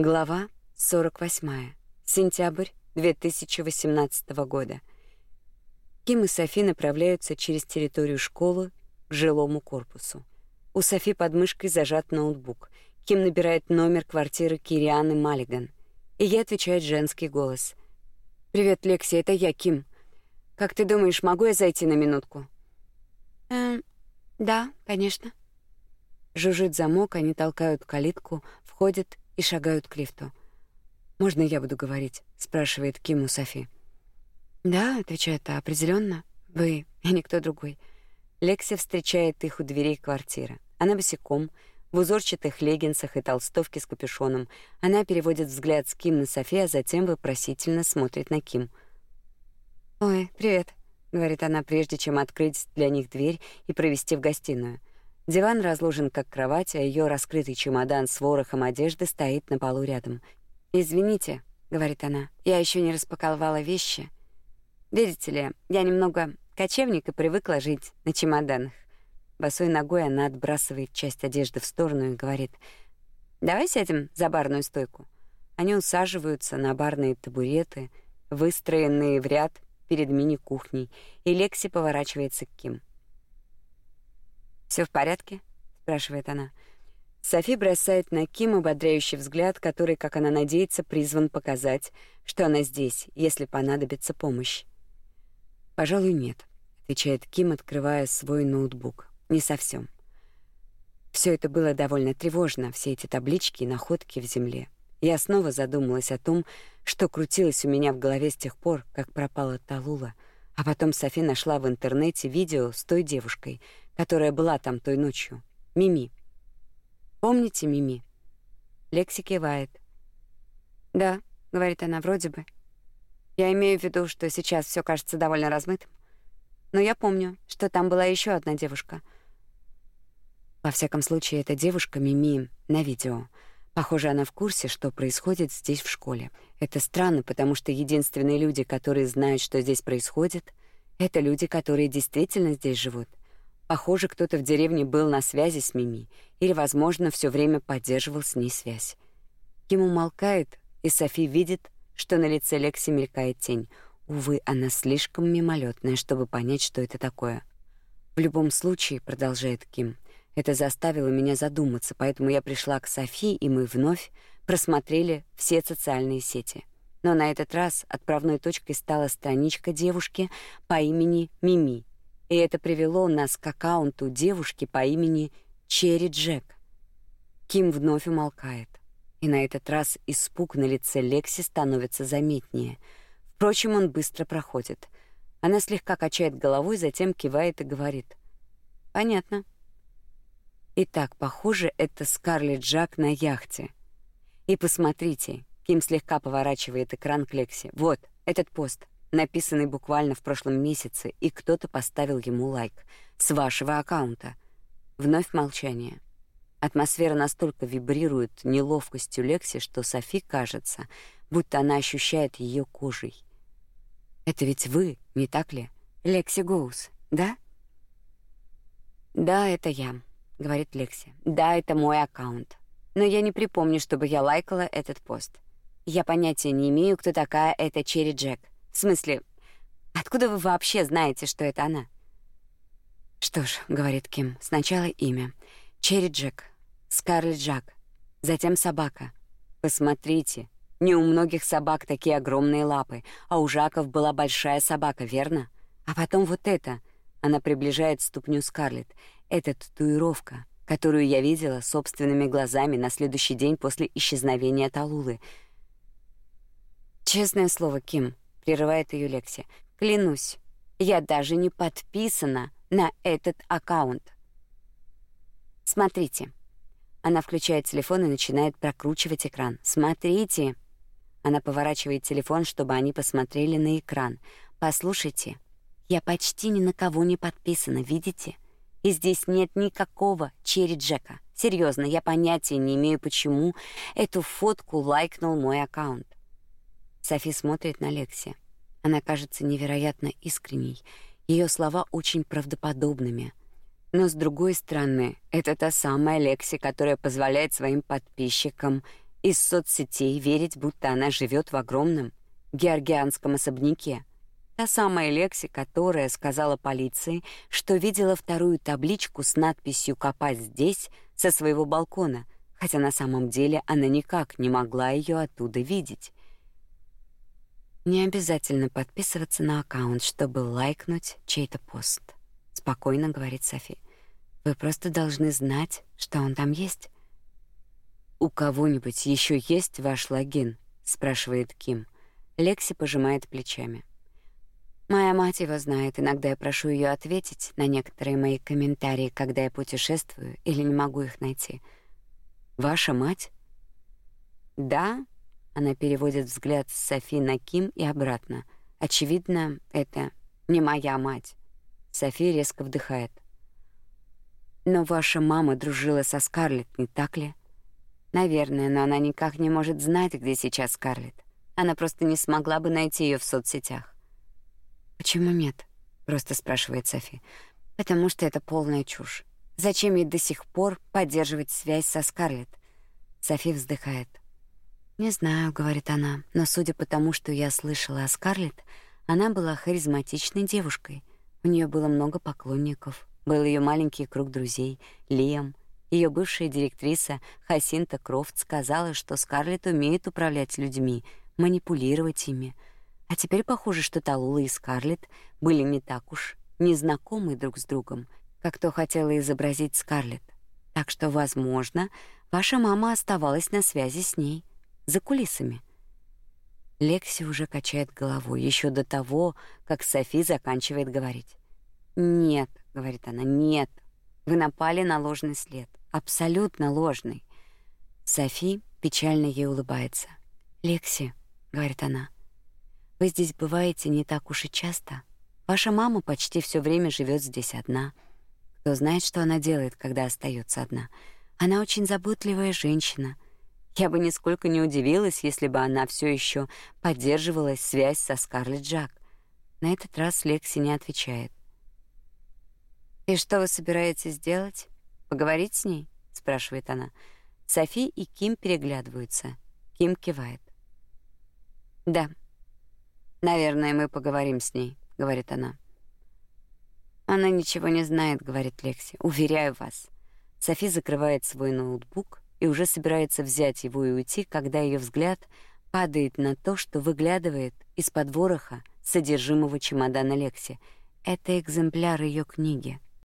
Глава 48. Сентябрь 2018 года. Ким и Софи направляются через территорию школы к жилому корпусу. У Софи под мышкой зажат ноутбук. Ким набирает номер квартиры Кирианы Маллиган. И ей отвечает женский голос. «Привет, Лекси, это я, Ким. Как ты думаешь, могу я зайти на минутку?» «Эм, да, конечно». Жужжит замок, они толкают калитку, входят и шагают к лифту. «Можно я буду говорить?» — спрашивает Ким у Софи. «Да», — отвечает, «а определенно. Вы и никто другой». Лекси встречает их у дверей квартиры. Она босиком, в узорчатых леггинсах и толстовке с капюшоном. Она переводит взгляд с Ким на Софи, а затем вопросительно смотрит на Ким. «Ой, привет», — говорит она, прежде чем открыть для них дверь и провести в гостиную. Диван разложен как кровать, а ее раскрытый чемодан с ворохом одежды стоит на полу рядом. «Извините», — говорит она, — «я еще не распаковала вещи. Видите ли, я немного кочевник и привыкла жить на чемоданах». Босой ногой она отбрасывает часть одежды в сторону и говорит, «Давай сядем за барную стойку». Они усаживаются на барные табуреты, выстроенные в ряд перед мини-кухней, и Лекси поворачивается к Ким. Все в порядке?» — спрашивает она. Софи бросает на Ким ободряющий взгляд, который, как она надеется, призван показать, что она здесь, если понадобится помощь. «Пожалуй, нет», — отвечает Ким, открывая свой ноутбук. «Не совсем. Все это было довольно тревожно, все эти таблички и находки в земле. Я снова задумалась о том, что крутилось у меня в голове с тех пор, как пропала Талула, а потом Софи нашла в интернете видео с той девушкой, которая была там той ночью. Мими. Помните Мими? Лекси кивает. Да, говорит она вроде бы. Я имею в виду, что сейчас все кажется довольно размытым. Но я помню, что там была еще одна девушка. Во всяком случае, эта девушка Мими на видео. Похоже, она в курсе, что происходит здесь в школе. Это странно, потому что единственные люди, которые знают, что здесь происходит, это люди, которые действительно здесь живут. Похоже, кто-то в деревне был на связи с Мими или, возможно, все время поддерживал с ней связь. Ким умолкает, и Софи видит, что на лице Лекси мелькает тень. Увы, она слишком мимолетная, чтобы понять, что это такое. В любом случае, продолжает Ким, это заставило меня задуматься, поэтому я пришла к Софи, и мы вновь просмотрели все социальные сети. Но на этот раз отправной точкой стала страничка девушки по имени Мими, и это привело нас к аккаунту девушки по имени Черри Джек. Ким вновь умолкает. И на этот раз испуг на лице Лекси становится заметнее. Впрочем, он быстро проходит. Она слегка качает головой, затем кивает и говорит: "Понятно". Итак, похоже, это Скарлетт Джак на яхте. И посмотрите, Ким слегка поворачивает экран к Лекси. Вот этот пост написанный буквально в прошлом месяце, и кто-то поставил ему лайк с вашего аккаунта. Вновь молчание. Атмосфера настолько вибрирует неловкостью Лекси, что Софи кажется, будто она ощущает ее кожей. Это ведь вы, не так ли? Лекси Гоус, да? Да, это я, говорит Лекси. Да, это мой аккаунт. Но я не припомню, чтобы я лайкала этот пост. Я понятия не имею, кто такая эта Черри Джек. В смысле, откуда вы вообще знаете, что это она? Что ж, говорит Ким, сначала имя. Черри Джек, Скарлетт Джак, затем собака. Посмотрите, не у многих собак такие огромные лапы, а у Жаков была большая собака, верно? А потом вот это. Она приближает ступню Скарлетт. Это татуировка, которую я видела собственными глазами на следующий день после исчезновения Талулы. Честное слово, Ким, прерывает ее Лекси. Клянусь, я даже не подписана на этот аккаунт. Смотрите. Она включает телефон и начинает прокручивать экран. Смотрите. Она поворачивает телефон, чтобы они посмотрели на экран. Послушайте. Я почти ни на кого не подписана, видите? И здесь нет никакого Черри Джека. Серьезно, я понятия не имею, почему эту фотку лайкнул мой аккаунт. Софи смотрит на Лекси. Она кажется невероятно искренней. Ее слова очень правдоподобными. Но с другой стороны, это та самая Лекси, которая позволяет своим подписчикам из соцсетей верить, будто она живет в огромном георгианском особняке. Та самая Лекси, которая сказала полиции, что видела вторую табличку с надписью «Копать здесь» со своего балкона, хотя на самом деле она никак не могла ее оттуда видеть. Не обязательно подписываться на аккаунт, чтобы лайкнуть чей-то пост, спокойно говорит Софи. Вы просто должны знать, что он там есть. У кого-нибудь еще есть ваш логин? спрашивает Ким. Лекси пожимает плечами. Моя мать его знает. Иногда я прошу ее ответить на некоторые мои комментарии, когда я путешествую или не могу их найти. Ваша мать? Да, она переводит взгляд с Софи на Ким и обратно. Очевидно, это не моя мать. Софи резко вдыхает. Но ваша мама дружила со Скарлетт, не так ли? Наверное, но она никак не может знать, где сейчас Скарлетт. Она просто не смогла бы найти ее в соцсетях. Почему нет? просто спрашивает Софи. Потому что это полная чушь. Зачем ей до сих пор поддерживать связь со Скарлетт? Софи вздыхает. Не знаю, говорит она, но судя по тому, что я слышала о Скарлетт, она была харизматичной девушкой. У нее было много поклонников. Был ее маленький круг друзей, Лиам. Ее бывшая директриса Хасинта Крофт сказала, что Скарлетт умеет управлять людьми, манипулировать ими. А теперь похоже, что Талула и Скарлетт были не так уж незнакомы друг с другом, как то хотела изобразить Скарлетт. Так что, возможно, ваша мама оставалась на связи с ней за кулисами. Лекси уже качает головой еще до того, как Софи заканчивает говорить. "Нет", говорит она. "Нет. Вы напали на ложный след, абсолютно ложный". Софи печально ей улыбается. "Лекси", говорит она. "Вы здесь бываете не так уж и часто. Ваша мама почти все время живет здесь одна. Кто знает, что она делает, когда остается одна? Она очень заботливая женщина". Я бы нисколько не удивилась, если бы она все еще поддерживала связь со Скарлетт Джак. На этот раз Лекси не отвечает. «И что вы собираетесь делать? Поговорить с ней?» — спрашивает она. Софи и Ким переглядываются. Ким кивает. «Да. Наверное, мы поговорим с ней», — говорит она. «Она ничего не знает», — говорит Лекси. «Уверяю вас». Софи закрывает свой ноутбук и уже собирается взять его и уйти, когда ее взгляд падает на то, что выглядывает из-под вороха содержимого чемодана Лекси. Это экземпляр ее книги.